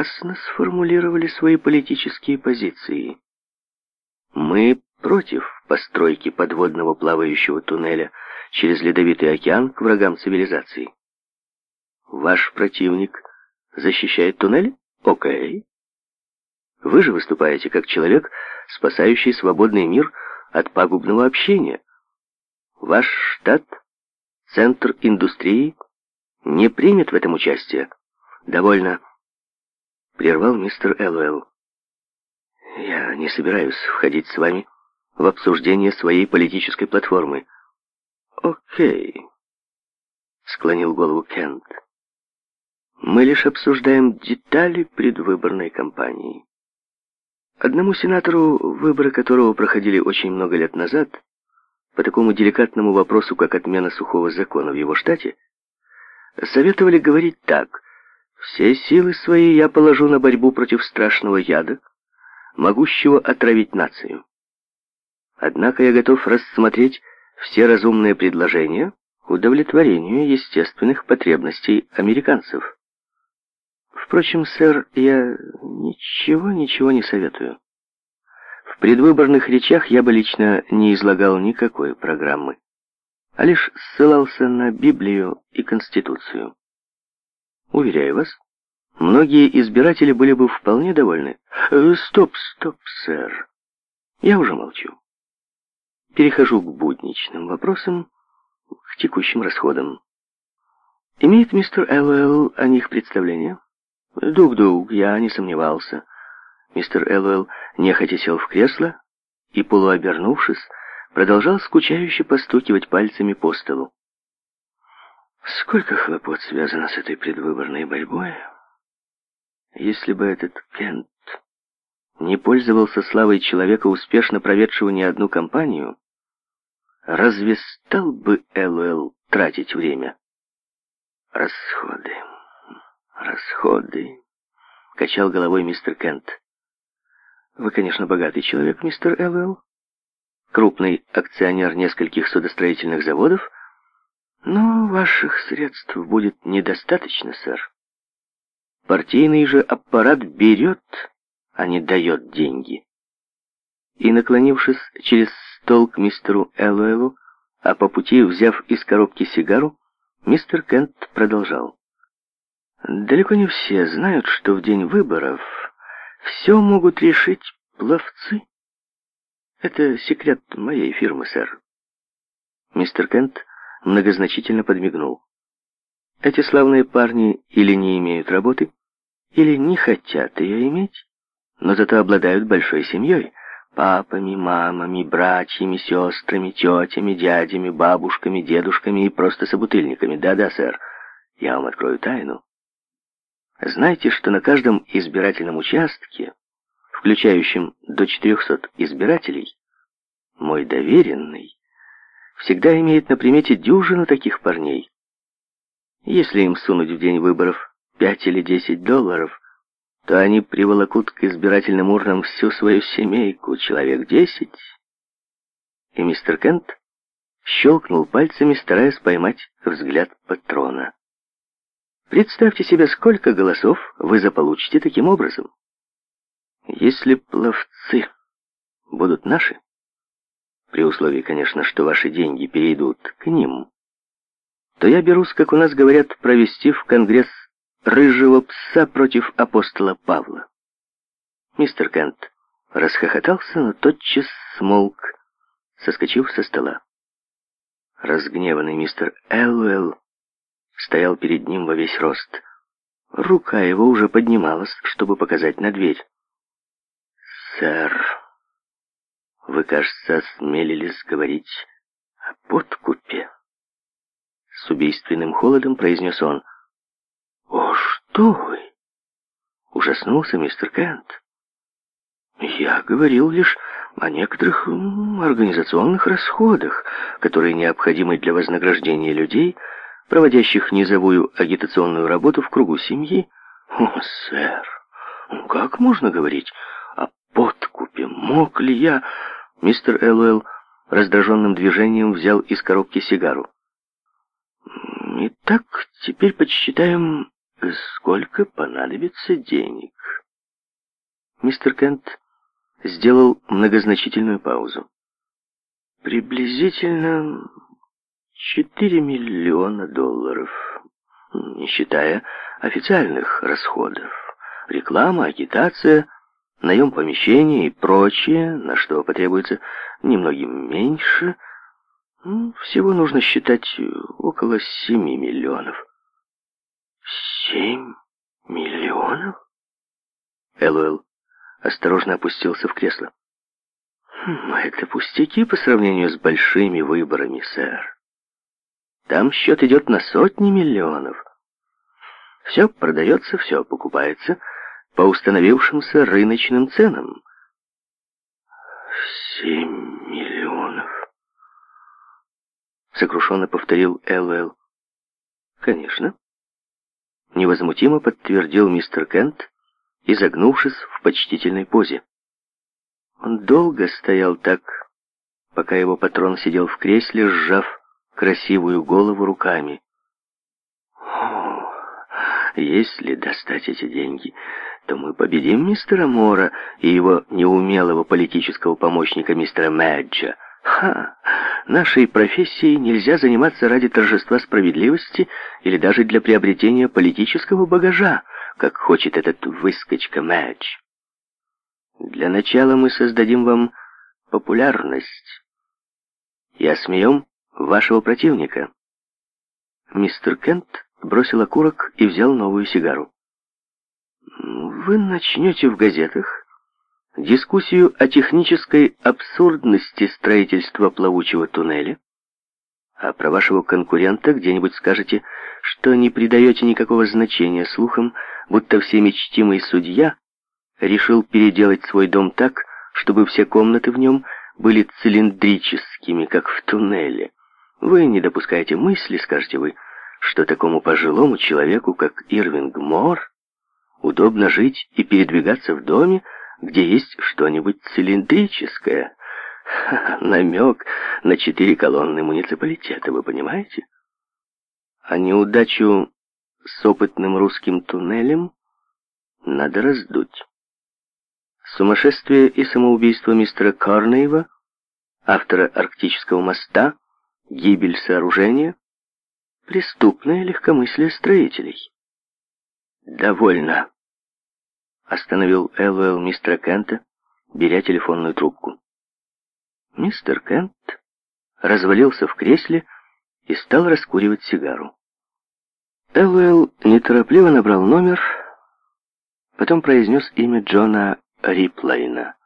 ясно сформулировали свои политические позиции. Мы против постройки подводного плавающего туннеля через ледовитый океан к врагам цивилизации. Ваш противник защищает туннель? Окей. Вы же выступаете как человек, спасающий свободный мир от пагубного общения. Ваш штат, центр индустрии, не примет в этом участие. Довольно прервал мистер Элвелл. «Я не собираюсь входить с вами в обсуждение своей политической платформы». «Окей», — склонил голову Кент. «Мы лишь обсуждаем детали предвыборной кампании. Одному сенатору, выборы которого проходили очень много лет назад, по такому деликатному вопросу, как отмена сухого закона в его штате, советовали говорить так — все силы свои я положу на борьбу против страшного яда, могущего отравить нацию. Однако я готов рассмотреть все разумные предложения к удовлетворению естественных потребностей американцев. Впрочем, сэр, я ничего-ничего не советую. В предвыборных речах я бы лично не излагал никакой программы, а лишь ссылался на Библию и Конституцию. Уверяю вас, многие избиратели были бы вполне довольны. Э, стоп, стоп, сэр. Я уже молчу. Перехожу к будничным вопросам, к текущим расходам. Имеет мистер Эллоэлл о них представление? Дуг-дуг, я не сомневался. Мистер Эллоэлл нехотя сел в кресло и, полуобернувшись, продолжал скучающе постукивать пальцами по столу. Сколько хлопот связано с этой предвыборной борьбой? Если бы этот Кент не пользовался славой человека, успешно проведшего не одну кампанию, разве стал бы ЛЛ тратить время? Расходы, расходы, качал головой мистер Кент. Вы, конечно, богатый человек, мистер ЛЛ, крупный акционер нескольких судостроительных заводов — но ваших средств будет недостаточно, сэр. Партийный же аппарат берет, а не дает деньги. И, наклонившись через стол к мистеру Эллоэлу, а по пути, взяв из коробки сигару, мистер Кент продолжал. Далеко не все знают, что в день выборов все могут решить пловцы. Это секрет моей фирмы, сэр. Мистер Кент многозначительно подмигнул. Эти славные парни или не имеют работы, или не хотят ее иметь, но зато обладают большой семьей, папами, мамами, братьями, сестрами, тетями, дядями, бабушками, дедушками и просто собутыльниками. Да-да, сэр, я вам открою тайну. Знаете, что на каждом избирательном участке, включающем до 400 избирателей, мой доверенный всегда имеет на примете дюжину таких парней. Если им сунуть в день выборов пять или 10 долларов, то они приволокут к избирательным урнам всю свою семейку, человек 10. И мистер Кент щелкнул пальцами, стараясь поймать взгляд патрона. Представьте себе, сколько голосов вы заполучите таким образом. Если пловцы будут наши, при условии, конечно, что ваши деньги перейдут к ним, то я берусь, как у нас говорят, провести в Конгресс рыжего пса против апостола Павла. Мистер Кент расхохотался, но тотчас смолк, соскочив со стола. Разгневанный мистер Элвелл стоял перед ним во весь рост. Рука его уже поднималась, чтобы показать на дверь. «Сэр», вы, кажется, осмелились говорить о подкупе. С убийственным холодом произнес он. О, что вы! Ужаснулся мистер Кент. Я говорил лишь о некоторых организационных расходах, которые необходимы для вознаграждения людей, проводящих низовую агитационную работу в кругу семьи. О, сэр, ну как можно говорить о подкупе? Мог ли я... Мистер Эллоэл раздраженным движением взял из коробки сигару. «Итак, теперь подсчитаем, сколько понадобится денег». Мистер Кент сделал многозначительную паузу. «Приблизительно 4 миллиона долларов, не считая официальных расходов. Реклама, агитация...» наем помещений и прочее, на что потребуется немногим меньше. Ну, всего нужно считать около семи миллионов. Семь миллионов? Элуэл осторожно опустился в кресло. Хм, ну, это пустяки по сравнению с большими выборами, сэр. Там счет идет на сотни миллионов. Все продается, все покупается — по установившимся рыночным ценам. «Семь миллионов», — сокрушенно повторил Л.Л. «Конечно», — невозмутимо подтвердил мистер Кент, изогнувшись в почтительной позе. Он долго стоял так, пока его патрон сидел в кресле, сжав красивую голову руками. «Если достать эти деньги...» то мы победим мистера Мора и его неумелого политического помощника мистера Мэджа. Ха! Нашей профессией нельзя заниматься ради торжества справедливости или даже для приобретения политического багажа, как хочет этот выскочка Мэдж. Для начала мы создадим вам популярность Я осмеем вашего противника. Мистер Кент бросил окурок и взял новую сигару. Вы начнете в газетах дискуссию о технической абсурдности строительства плавучего туннеля, а про вашего конкурента где-нибудь скажете, что не придаете никакого значения слухам, будто всеми чтимый судья решил переделать свой дом так, чтобы все комнаты в нем были цилиндрическими, как в туннеле. Вы не допускаете мысли, скажете вы, что такому пожилому человеку, как Ирвинг Мор, Удобно жить и передвигаться в доме, где есть что-нибудь цилиндрическое. Намек на четыре колонны муниципалитета, вы понимаете? А неудачу с опытным русским туннелем надо раздуть. Сумасшествие и самоубийство мистера Корнеева, автора «Арктического моста», гибель сооружения, преступное легкомыслие строителей. Довольно остановил Элвелл мистера Кента, беря телефонную трубку. Мистер Кент развалился в кресле и стал раскуривать сигару. Элвелл неторопливо набрал номер, потом произнес имя Джона Риплайна.